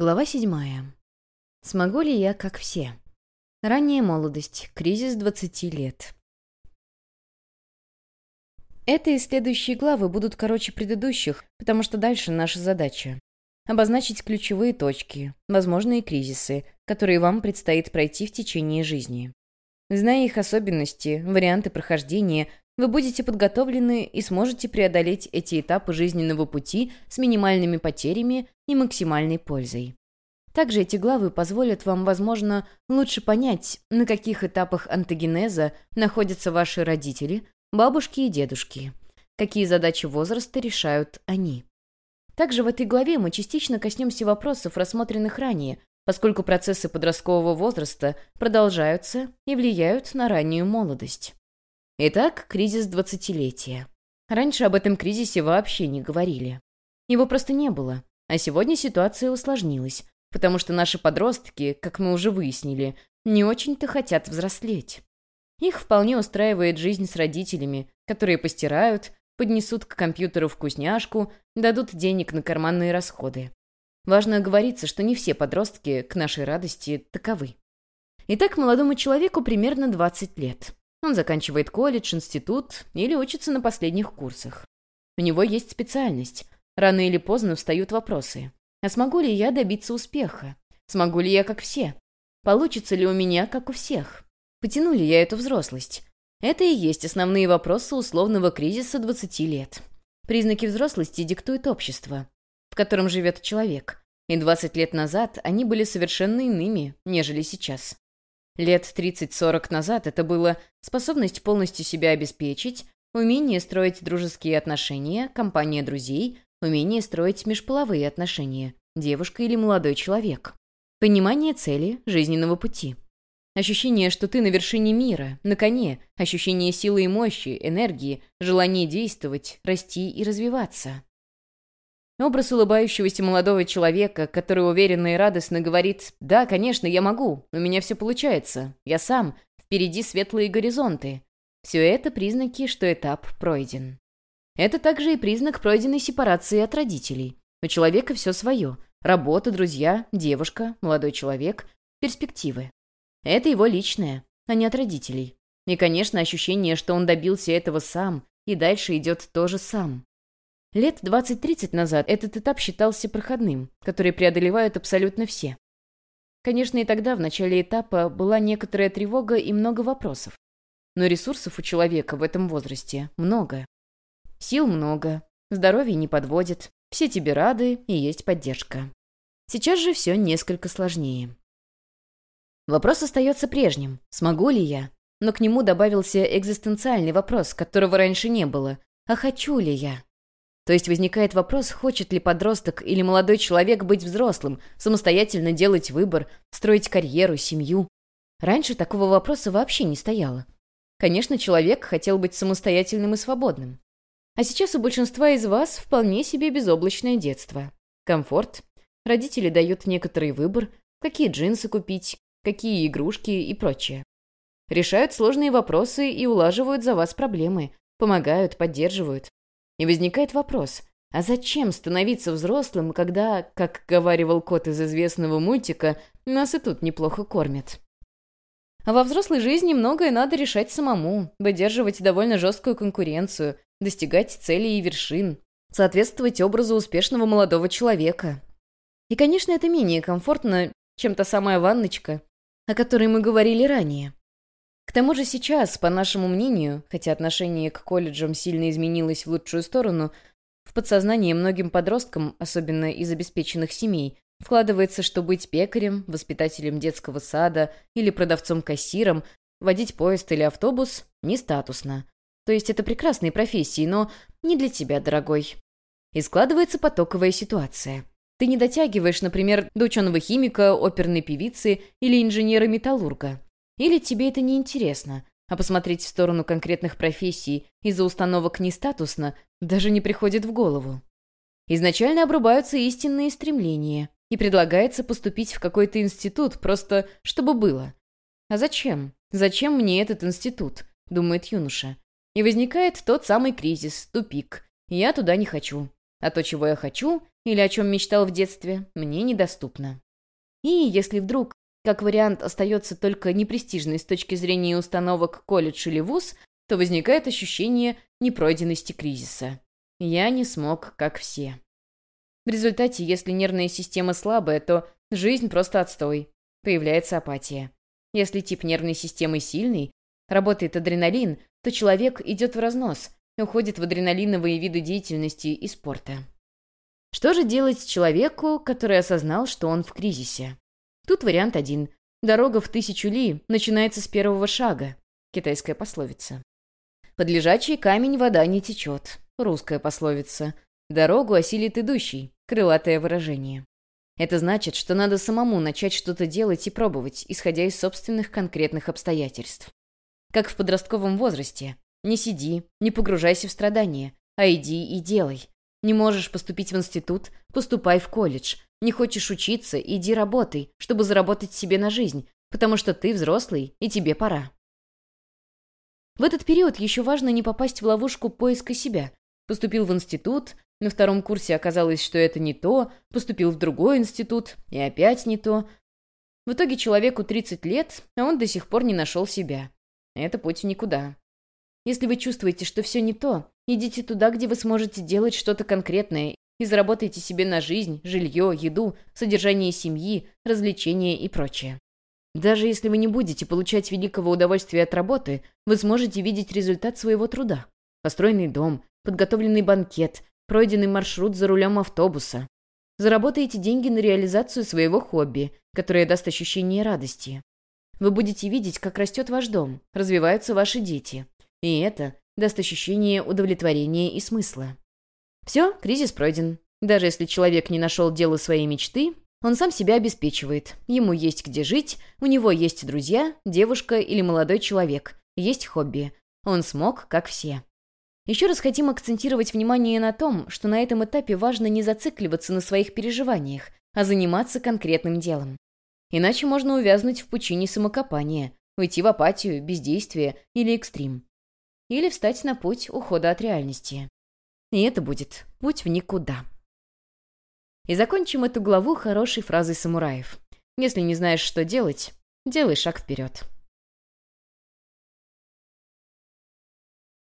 Глава седьмая. Смогу ли я, как все? Ранняя молодость, кризис 20 лет. Это и следующие главы будут короче предыдущих, потому что дальше наша задача. Обозначить ключевые точки, возможные кризисы, которые вам предстоит пройти в течение жизни. Зная их особенности, варианты прохождения, вы будете подготовлены и сможете преодолеть эти этапы жизненного пути с минимальными потерями и максимальной пользой. Также эти главы позволят вам, возможно, лучше понять, на каких этапах антогенеза находятся ваши родители, бабушки и дедушки, какие задачи возраста решают они. Также в этой главе мы частично коснемся вопросов, рассмотренных ранее, поскольку процессы подросткового возраста продолжаются и влияют на раннюю молодость. Итак, кризис двадцатилетия. Раньше об этом кризисе вообще не говорили. Его просто не было. А сегодня ситуация усложнилась, потому что наши подростки, как мы уже выяснили, не очень-то хотят взрослеть. Их вполне устраивает жизнь с родителями, которые постирают, поднесут к компьютеру вкусняшку, дадут денег на карманные расходы. Важно оговориться, что не все подростки, к нашей радости, таковы. Итак, молодому человеку примерно 20 лет. Он заканчивает колледж, институт или учится на последних курсах. У него есть специальность. Рано или поздно встают вопросы. А смогу ли я добиться успеха? Смогу ли я, как все? Получится ли у меня, как у всех? Потяну ли я эту взрослость? Это и есть основные вопросы условного кризиса 20 лет. Признаки взрослости диктует общество, в котором живет человек. И 20 лет назад они были совершенно иными, нежели сейчас. Лет 30-40 назад это было способность полностью себя обеспечить, умение строить дружеские отношения, компания друзей, умение строить межполовые отношения, девушка или молодой человек, понимание цели, жизненного пути. Ощущение, что ты на вершине мира, на коне, ощущение силы и мощи, энергии, желание действовать, расти и развиваться. Образ улыбающегося молодого человека, который уверенно и радостно говорит «Да, конечно, я могу, у меня все получается, я сам, впереди светлые горизонты». Все это признаки, что этап пройден. Это также и признак пройденной сепарации от родителей. У человека все свое. Работа, друзья, девушка, молодой человек, перспективы. Это его личное, а не от родителей. И, конечно, ощущение, что он добился этого сам, и дальше идет тоже сам. Лет 20-30 назад этот этап считался проходным, который преодолевают абсолютно все. Конечно, и тогда, в начале этапа, была некоторая тревога и много вопросов. Но ресурсов у человека в этом возрасте много. Сил много, здоровье не подводит, все тебе рады и есть поддержка. Сейчас же все несколько сложнее. Вопрос остается прежним. Смогу ли я? Но к нему добавился экзистенциальный вопрос, которого раньше не было. А хочу ли я? То есть возникает вопрос, хочет ли подросток или молодой человек быть взрослым, самостоятельно делать выбор, строить карьеру, семью. Раньше такого вопроса вообще не стояло. Конечно, человек хотел быть самостоятельным и свободным. А сейчас у большинства из вас вполне себе безоблачное детство. Комфорт. Родители дают некоторый выбор, какие джинсы купить, какие игрушки и прочее. Решают сложные вопросы и улаживают за вас проблемы, помогают, поддерживают. И возникает вопрос, а зачем становиться взрослым, когда, как говаривал кот из известного мультика, нас и тут неплохо кормят? А во взрослой жизни многое надо решать самому, выдерживать довольно жесткую конкуренцию, достигать целей и вершин, соответствовать образу успешного молодого человека. И, конечно, это менее комфортно, чем та самая ванночка, о которой мы говорили ранее. К тому же сейчас, по нашему мнению, хотя отношение к колледжам сильно изменилось в лучшую сторону, в подсознание многим подросткам, особенно из обеспеченных семей, вкладывается, что быть пекарем, воспитателем детского сада или продавцом-кассиром, водить поезд или автобус – не статусно. То есть это прекрасные профессии, но не для тебя, дорогой. И складывается потоковая ситуация. Ты не дотягиваешь, например, до ученого химика, оперной певицы или инженера-металлурга. Или тебе это не интересно, а посмотреть в сторону конкретных профессий из-за установок не статусно даже не приходит в голову. Изначально обрубаются истинные стремления, и предлагается поступить в какой-то институт, просто чтобы было. А зачем? Зачем мне этот институт? Думает юноша. И возникает тот самый кризис, тупик. Я туда не хочу. А то, чего я хочу, или о чем мечтал в детстве, мне недоступно. И если вдруг, как вариант, остается только непрестижный с точки зрения установок колледж или вуз, то возникает ощущение непройденности кризиса. Я не смог, как все. В результате, если нервная система слабая, то жизнь просто отстой. Появляется апатия. Если тип нервной системы сильный, работает адреналин, то человек идет в разнос, уходит в адреналиновые виды деятельности и спорта. Что же делать человеку, который осознал, что он в кризисе? Тут вариант один. Дорога в тысячу ли начинается с первого шага. Китайская пословица. Под лежачий камень вода не течет. Русская пословица. Дорогу осилит идущий. Крылатое выражение. Это значит, что надо самому начать что-то делать и пробовать, исходя из собственных конкретных обстоятельств. Как в подростковом возрасте. Не сиди, не погружайся в страдания, а иди и делай. Не можешь поступить в институт, поступай в колледж. Не хочешь учиться, иди работай, чтобы заработать себе на жизнь, потому что ты взрослый, и тебе пора. В этот период еще важно не попасть в ловушку поиска себя. Поступил в институт, на втором курсе оказалось, что это не то, поступил в другой институт, и опять не то. В итоге человеку 30 лет, а он до сих пор не нашел себя. Это путь никуда. Если вы чувствуете, что все не то, идите туда, где вы сможете делать что-то конкретное и заработайте себе на жизнь, жилье, еду, содержание семьи, развлечения и прочее. Даже если вы не будете получать великого удовольствия от работы, вы сможете видеть результат своего труда. Построенный дом, подготовленный банкет, пройденный маршрут за рулем автобуса. Заработаете деньги на реализацию своего хобби, которое даст ощущение радости. Вы будете видеть, как растет ваш дом, развиваются ваши дети. И это даст ощущение удовлетворения и смысла. Все, кризис пройден. Даже если человек не нашел дело своей мечты, он сам себя обеспечивает. Ему есть где жить, у него есть друзья, девушка или молодой человек, есть хобби. Он смог, как все. Еще раз хотим акцентировать внимание на том, что на этом этапе важно не зацикливаться на своих переживаниях, а заниматься конкретным делом. Иначе можно увязнуть в пучине самокопания, уйти в апатию, бездействие или экстрим или встать на путь ухода от реальности. И это будет путь в никуда. И закончим эту главу хорошей фразой самураев. Если не знаешь, что делать, делай шаг вперед.